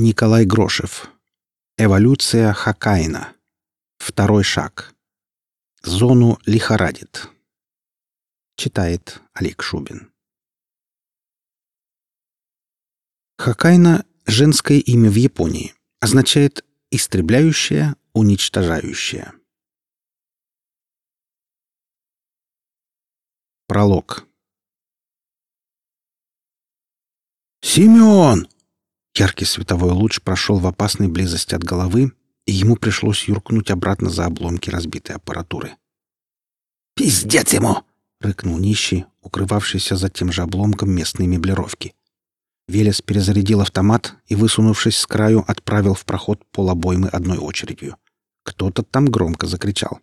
Николай Грошев. Эволюция Хакайна. Второй шаг. Зону лихорадит. Читает Олег Шубин. Хакайна — женское имя в Японии. Означает «истребляющая», «уничтожающая». Пролог. «Семен!» Яркий световой луч прошел в опасной близости от головы, и ему пришлось юркнуть обратно за обломки разбитой аппаратуры. «Пиздец ему!» — рыкнул нищий, укрывавшийся за тем же обломком местной меблировки. Велес перезарядил автомат и, высунувшись с краю, отправил в проход полобоймы одной очередью. Кто-то там громко закричал.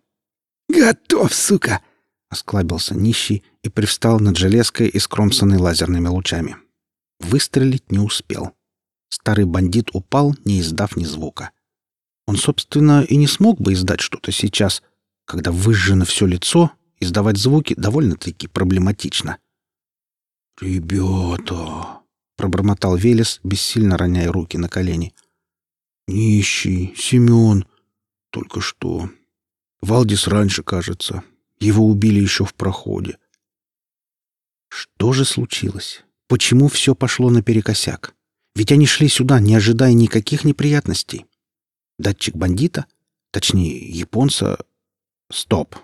«Готов, сука!» — осклабился нищий и привстал над железкой, искромсанной лазерными лучами. Выстрелить не успел. Старый бандит упал, не издав ни звука. Он, собственно, и не смог бы издать что-то сейчас, когда выжжено все лицо, издавать звуки довольно-таки проблематично. «Ребята!» — пробормотал Велес, бессильно роняя руки на колени. «Нищий, Семен, только что. Валдис раньше, кажется. Его убили еще в проходе». Что же случилось? Почему все пошло наперекосяк? Ведь они шли сюда, не ожидая никаких неприятностей. Датчик бандита? Точнее, японца... Стоп.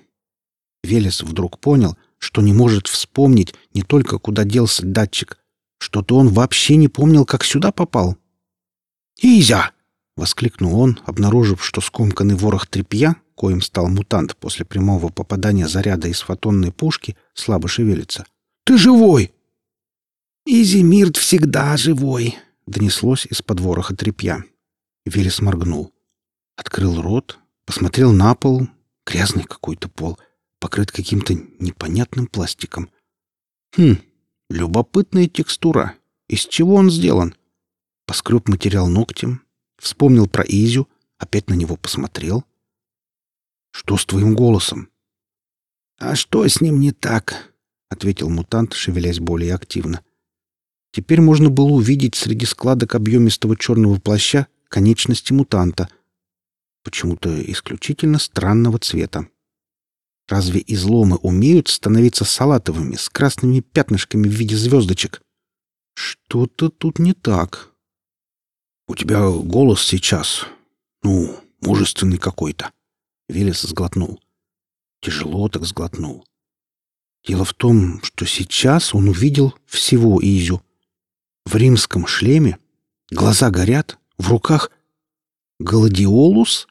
Велес вдруг понял, что не может вспомнить не только, куда делся датчик, что-то он вообще не помнил, как сюда попал. «Изя!» — воскликнул он, обнаружив, что скомканный ворох тряпья, коим стал мутант после прямого попадания заряда из фотонной пушки, слабо шевелится. «Ты живой!» «Изимирт всегда живой!» — донеслось из-под вороха тряпья. Велес моргнул. Открыл рот, посмотрел на пол. Грязный какой-то пол, покрыт каким-то непонятным пластиком. Хм, любопытная текстура. Из чего он сделан? Поскреб материал ногтем, вспомнил про Изю, опять на него посмотрел. «Что с твоим голосом?» «А что с ним не так?» — ответил мутант, шевелясь более активно. Теперь можно было увидеть среди складок объемистого черного плаща конечности мутанта, почему-то исключительно странного цвета. Разве изломы умеют становиться салатовыми, с красными пятнышками в виде звездочек? Что-то тут не так. У тебя голос сейчас, ну, мужественный какой-то. Велес сглотнул. Тяжело так сглотнул. Дело в том, что сейчас он увидел всего Изю — в римском шлеме, глаза горят, в руках гладиолус?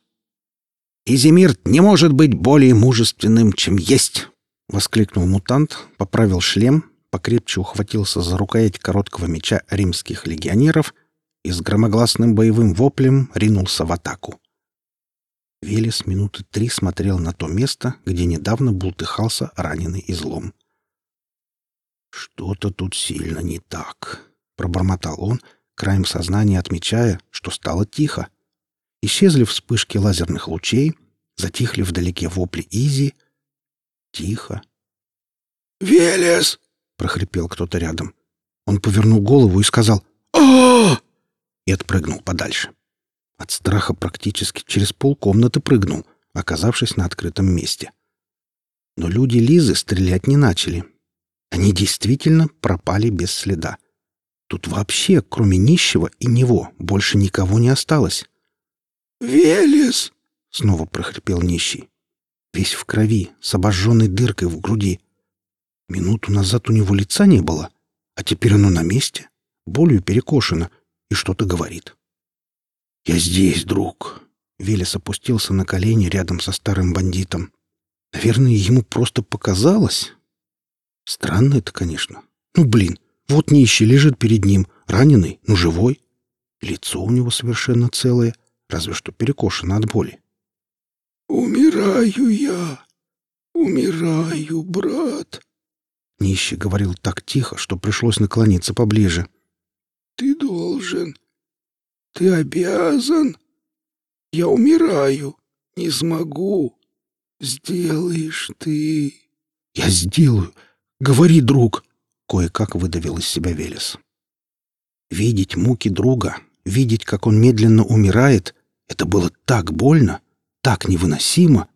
«Изимирт не может быть более мужественным, чем есть!» — воскликнул мутант, поправил шлем, покрепче ухватился за рукоять короткого меча римских легионеров и с громогласным боевым воплем ринулся в атаку. Велес минуты три смотрел на то место, где недавно бултыхался раненый излом. «Что-то тут сильно не так», пробормотал он, краем сознания отмечая, что стало тихо. Исчезли вспышки лазерных лучей, затихли вдалеке вопли Изи. Тихо. «Велес!» — прохрипел кто-то рядом. Он повернул голову и сказал о и отпрыгнул подальше. От страха практически через полкомнаты прыгнул, оказавшись на открытом месте. Но люди Лизы стрелять не начали. Они действительно пропали без следа. Тут вообще, кроме нищего и него, больше никого не осталось. «Велес!» — снова прохрипел нищий. Весь в крови, с обожженной дыркой в груди. Минуту назад у него лица не было, а теперь оно на месте, болью перекошено, и что-то говорит. «Я здесь, друг!» Велес опустился на колени рядом со старым бандитом. Наверное, ему просто показалось. Странно это, конечно. Ну, блин, вот нищий лежит перед ним, раненый, но живой. Лицо у него совершенно целое, разве что перекошено от боли. «Умираю я, умираю, брат!» Нищий говорил так тихо, что пришлось наклониться поближе. «Ты должен, ты обязан. Я умираю, не смогу. Сделаешь ты...» «Я сделаю. Говори, друг!» Кое-как выдавил из себя Велес. Видеть муки друга, видеть, как он медленно умирает, это было так больно, так невыносимо.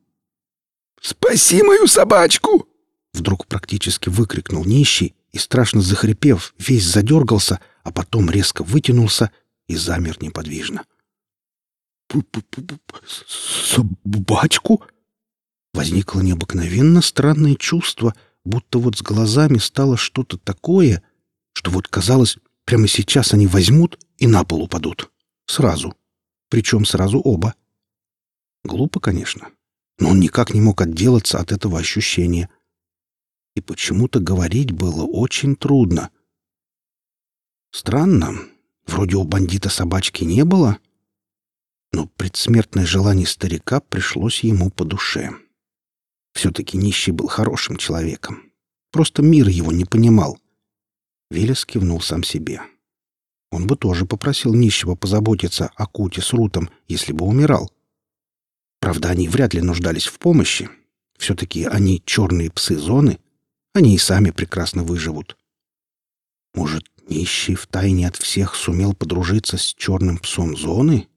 «Спаси мою собачку!» Вдруг практически выкрикнул нищий и, страшно захрипев, весь задергался, а потом резко вытянулся и замер неподвижно. «Собачку?» Возникло необыкновенно странное чувство, будто вот с глазами стало что-то такое, что вот казалось, прямо сейчас они возьмут и на пол упадут. Сразу. Причем сразу оба. Глупо, конечно, но он никак не мог отделаться от этого ощущения. И почему-то говорить было очень трудно. Странно, вроде у бандита собачки не было, но предсмертное желание старика пришлось ему по душе. Все-таки нищий был хорошим человеком. Просто мир его не понимал. Велес кивнул сам себе. Он бы тоже попросил нищего позаботиться о Куте с Рутом, если бы умирал. Правда, они вряд ли нуждались в помощи. Все-таки они черные псы зоны. Они и сами прекрасно выживут. Может, нищий втайне от всех сумел подружиться с черным псом зоны?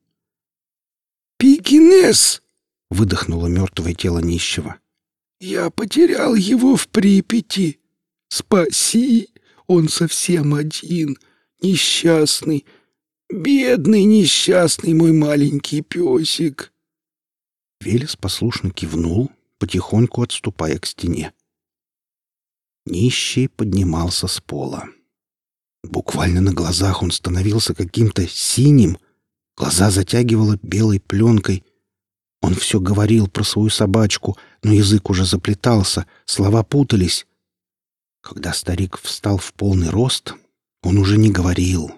«Пикинес!» — выдохнуло мертвое тело нищего. «Я потерял его в Припяти. Спаси! Он совсем один, несчастный, бедный несчастный мой маленький песик!» Велес послушно кивнул, потихоньку отступая к стене. Нищий поднимался с пола. Буквально на глазах он становился каким-то синим, глаза затягивало белой пленкой. Он все говорил про свою собачку, но язык уже заплетался, слова путались. Когда старик встал в полный рост, он уже не говорил.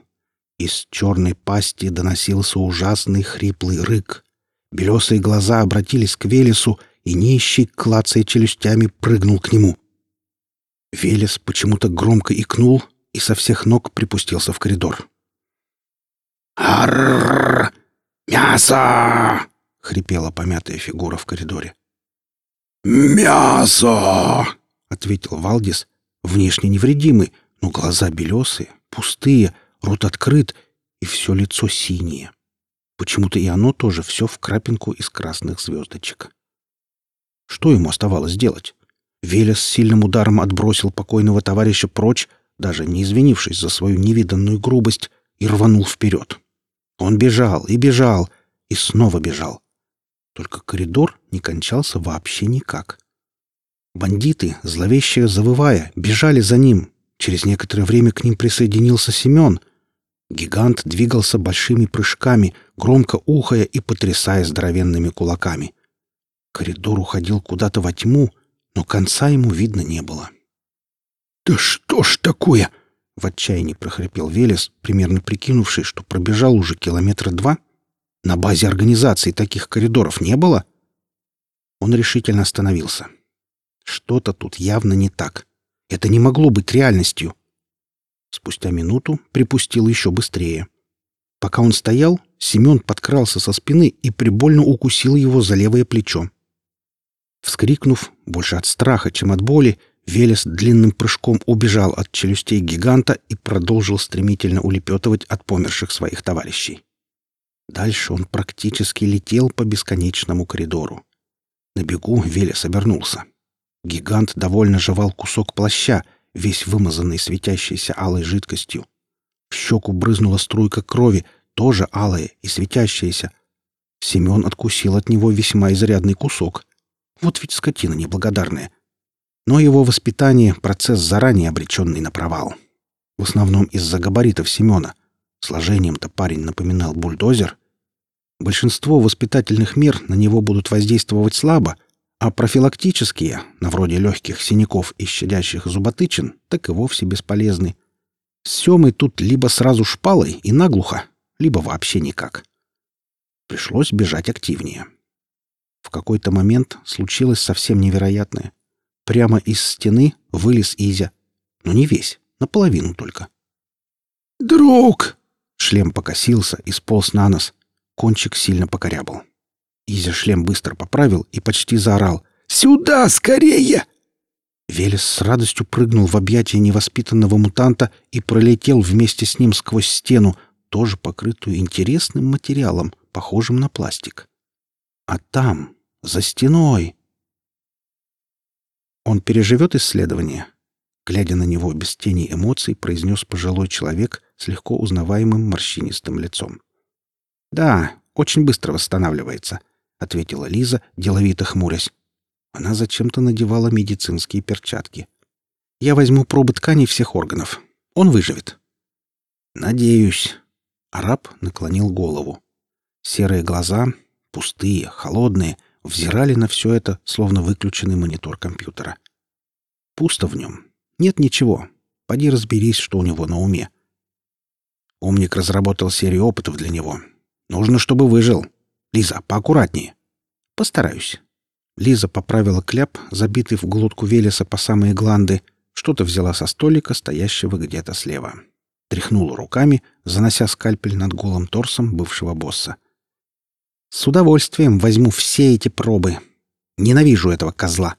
Из черной пасти доносился ужасный хриплый рык. Белесые глаза обратились к Велесу, и нищий, клацая челюстями, прыгнул к нему. Велес почему-то громко икнул и со всех ног припустился в коридор. «Аррррр! Мясо!» — хрипела помятая фигура в коридоре. «Мясо!» — ответил Валдис, внешне невредимый, но глаза белесые, пустые, рот открыт и все лицо синее. Почему-то и оно тоже все в крапинку из красных звездочек. Что ему оставалось делать? Велес сильным ударом отбросил покойного товарища прочь, даже не извинившись за свою невиданную грубость, и рванул вперед. Он бежал и бежал, и снова бежал. Только коридор не кончался вообще никак. Бандиты, зловеще завывая, бежали за ним. Через некоторое время к ним присоединился Семен — Гигант двигался большими прыжками, громко ухая и потрясая здоровенными кулаками. Коридор уходил куда-то во тьму, но конца ему видно не было. «Да что ж такое?» — в отчаянии прохрипел Велес, примерно прикинувший, что пробежал уже километра два. На базе организации таких коридоров не было. Он решительно остановился. Что-то тут явно не так. Это не могло быть реальностью. Спустя минуту припустил еще быстрее. Пока он стоял, Семен подкрался со спины и прибольно укусил его за левое плечо. Вскрикнув, больше от страха, чем от боли, Велес длинным прыжком убежал от челюстей гиганта и продолжил стремительно улепетывать от померших своих товарищей. Дальше он практически летел по бесконечному коридору. На бегу Велес обернулся. Гигант довольно жевал кусок плаща, весь вымазанный светящейся алой жидкостью. В щеку брызнула струйка крови, тоже алая и светящаяся. Семен откусил от него весьма изрядный кусок. Вот ведь скотина неблагодарная. Но его воспитание — процесс заранее обреченный на провал. В основном из-за габаритов Семена. Сложением-то парень напоминал бульдозер. Большинство воспитательных мер на него будут воздействовать слабо — а профилактические, на вроде легких синяков и щадящих зуботычин, так и вовсе бесполезны. С Семой тут либо сразу шпалой и наглухо, либо вообще никак. Пришлось бежать активнее. В какой-то момент случилось совсем невероятное. Прямо из стены вылез Изя. Но не весь, наполовину только. «Друг!» Шлем покосился и сполз на нос. Кончик сильно покорябал. Изя шлем быстро поправил и почти заорал. «Сюда, скорее!» Велес с радостью прыгнул в объятия невоспитанного мутанта и пролетел вместе с ним сквозь стену, тоже покрытую интересным материалом, похожим на пластик. А там, за стеной... Он переживет исследование? Глядя на него без тени эмоций, произнес пожилой человек с легко узнаваемым морщинистым лицом. «Да, очень быстро восстанавливается», — ответила Лиза, деловито хмурясь. Она зачем-то надевала медицинские перчатки. «Я возьму пробы тканей всех органов. Он выживет». «Надеюсь». Араб наклонил голову. Серые глаза, пустые, холодные, взирали на все это, словно выключенный монитор компьютера. Пусто в нем. Нет ничего. Поди разберись, что у него на уме. Умник разработал серию опытов для него. Нужно, чтобы выжил. Лиза, поаккуратнее. Постараюсь. Лиза поправила кляп, забитый в глотку Велеса по самые гланды, что-то взяла со столика, стоящего где-то слева. Тряхнула руками, занося скальпель над голым торсом бывшего босса. «С удовольствием возьму все эти пробы. Ненавижу этого козла».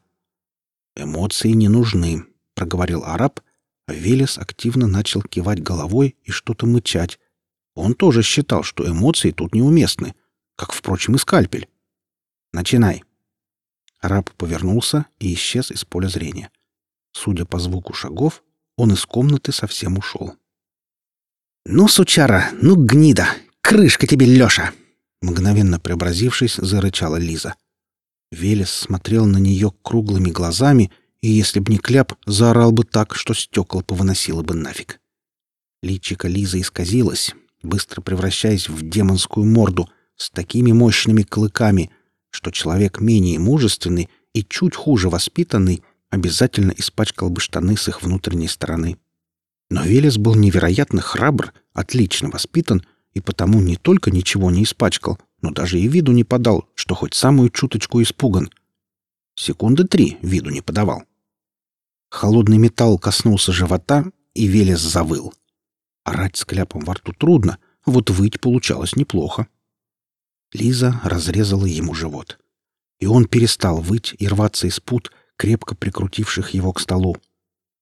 «Эмоции не нужны», — проговорил араб, а Велес активно начал кивать головой и что-то мычать. Он тоже считал, что эмоции тут неуместны, как, впрочем, и скальпель. «Начинай». Араб повернулся и исчез из поля зрения. Судя по звуку шагов, он из комнаты совсем ушел. «Ну, сучара, ну, гнида! Крышка тебе, Леша!» Мгновенно преобразившись, зарычала Лиза. Велес смотрел на нее круглыми глазами и, если б не кляп, заорал бы так, что стекол повыносило бы нафиг. Личико Лизы исказилось, быстро превращаясь в демонскую морду с такими мощными клыками, что человек менее мужественный и чуть хуже воспитанный обязательно испачкал бы штаны с их внутренней стороны. Но Велес был невероятно храбр, отлично воспитан и потому не только ничего не испачкал, но даже и виду не подал, что хоть самую чуточку испуган. Секунды три виду не подавал. Холодный металл коснулся живота, и Велес завыл. Орать с кляпом во рту трудно, вот выть получалось неплохо. Лиза разрезала ему живот. И он перестал выть и рваться из пут, крепко прикрутивших его к столу.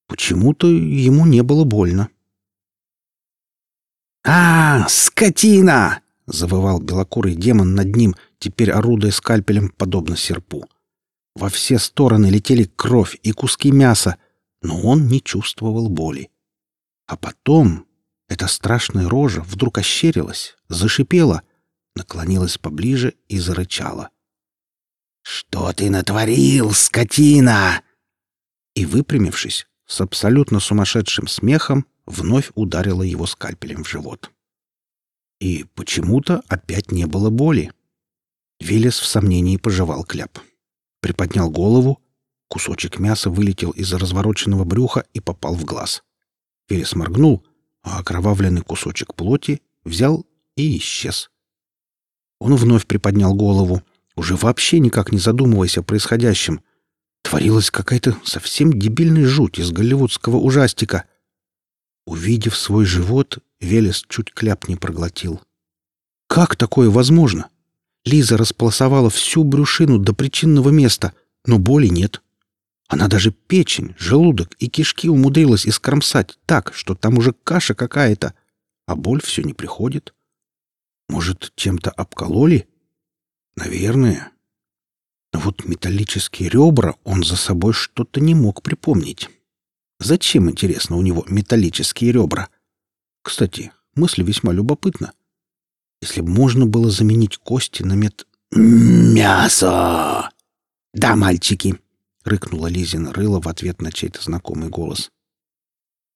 Почему-то ему не было больно. «А, скотина!» — завывал белокурый демон над ним, теперь орудуя скальпелем, подобно серпу. Во все стороны летели кровь и куски мяса, но он не чувствовал боли. А потом эта страшная рожа вдруг ощерилась, зашипела, наклонилась поближе и зарычала. «Что ты натворил, скотина?» И, выпрямившись, с абсолютно сумасшедшим смехом, вновь ударила его скальпелем в живот. И почему-то опять не было боли. Велес в сомнении пожевал кляп. Приподнял голову, кусочек мяса вылетел из развороченного брюха и попал в глаз. Велес моргнул, а окровавленный кусочек плоти взял и исчез. Он вновь приподнял голову, уже вообще никак не задумываясь о происходящем. Творилась какая-то совсем дебильная жуть из голливудского ужастика. Увидев свой живот, Велес чуть кляп не проглотил. Как такое возможно? Лиза располосовала всю брюшину до причинного места, но боли нет. Она даже печень, желудок и кишки умудрилась искромсать так, что там уже каша какая-то, а боль все не приходит. Может, чем-то обкололи? Наверное. Но вот металлические ребра он за собой что-то не мог припомнить. Зачем, интересно, у него металлические ребра? Кстати, мысль весьма любопытна. Если бы можно было заменить кости на мет... «Мясо!» «Да, мальчики!» — рыкнула Лизин рыло в ответ на чей-то знакомый голос.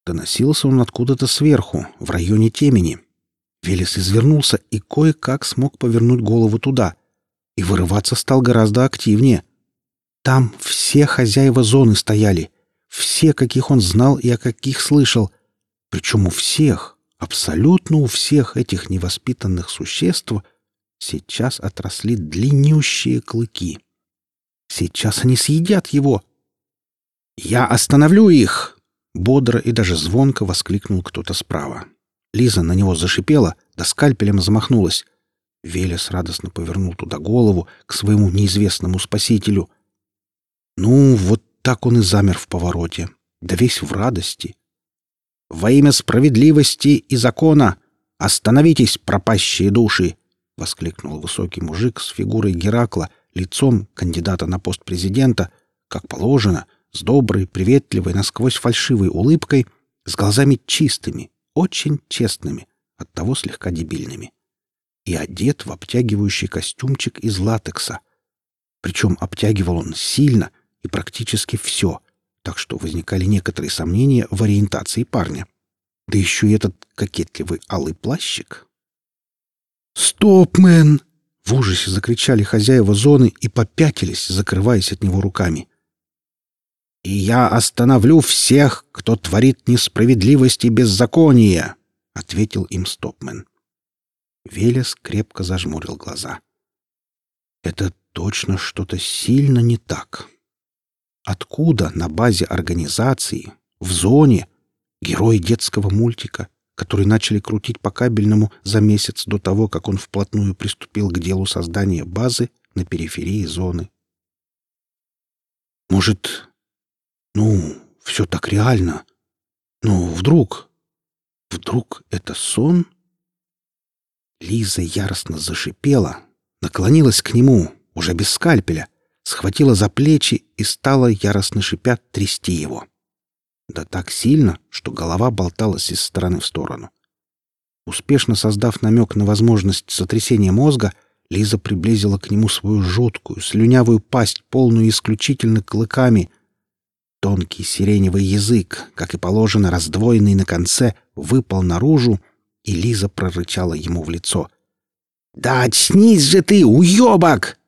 Доносился он откуда-то сверху, в районе темени. Велес извернулся и кое-как смог повернуть голову туда. И вырываться стал гораздо активнее. Там все хозяева зоны стояли. Все, каких он знал и о каких слышал. Причем у всех, абсолютно у всех этих невоспитанных существ сейчас отросли длиннющие клыки. Сейчас они съедят его. «Я остановлю их!» — бодро и даже звонко воскликнул кто-то справа. Лиза на него зашипела, да скальпелем замахнулась. Велес радостно повернул туда голову к своему неизвестному спасителю. Ну, вот так он и замер в повороте, да весь в радости. «Во имя справедливости и закона! Остановитесь, пропащие души!» — воскликнул высокий мужик с фигурой Геракла, лицом кандидата на пост президента, как положено, с доброй, приветливой, насквозь фальшивой улыбкой, с глазами чистыми, очень честными, оттого слегка дебильными. И одет в обтягивающий костюмчик из латекса. Причем обтягивал он сильно и практически все, так что возникали некоторые сомнения в ориентации парня. Да еще и этот кокетливый алый плащик. «Стоп, мэн!» — в ужасе закричали хозяева зоны и попятились, закрываясь от него руками. «И я остановлю всех, кто творит несправедливость и беззаконие!» — ответил им Стопмен. Велес крепко зажмурил глаза. «Это точно что-то сильно не так. Откуда на базе организации, в зоне, герои детского мультика, который начали крутить по кабельному за месяц до того, как он вплотную приступил к делу создания базы на периферии зоны. Может, ну, все так реально. Но вдруг... Вдруг это сон? Лиза яростно зашипела, наклонилась к нему, уже без скальпеля, схватила за плечи и стала, яростно шипя, трясти его. Да так сильно, что голова болталась из стороны в сторону. Успешно создав намек на возможность сотрясения мозга, Лиза приблизила к нему свою жуткую, слюнявую пасть, полную исключительно клыками. Тонкий сиреневый язык, как и положено, раздвоенный на конце, выпал наружу, и Лиза прорычала ему в лицо. «Да очнись же ты, уебок!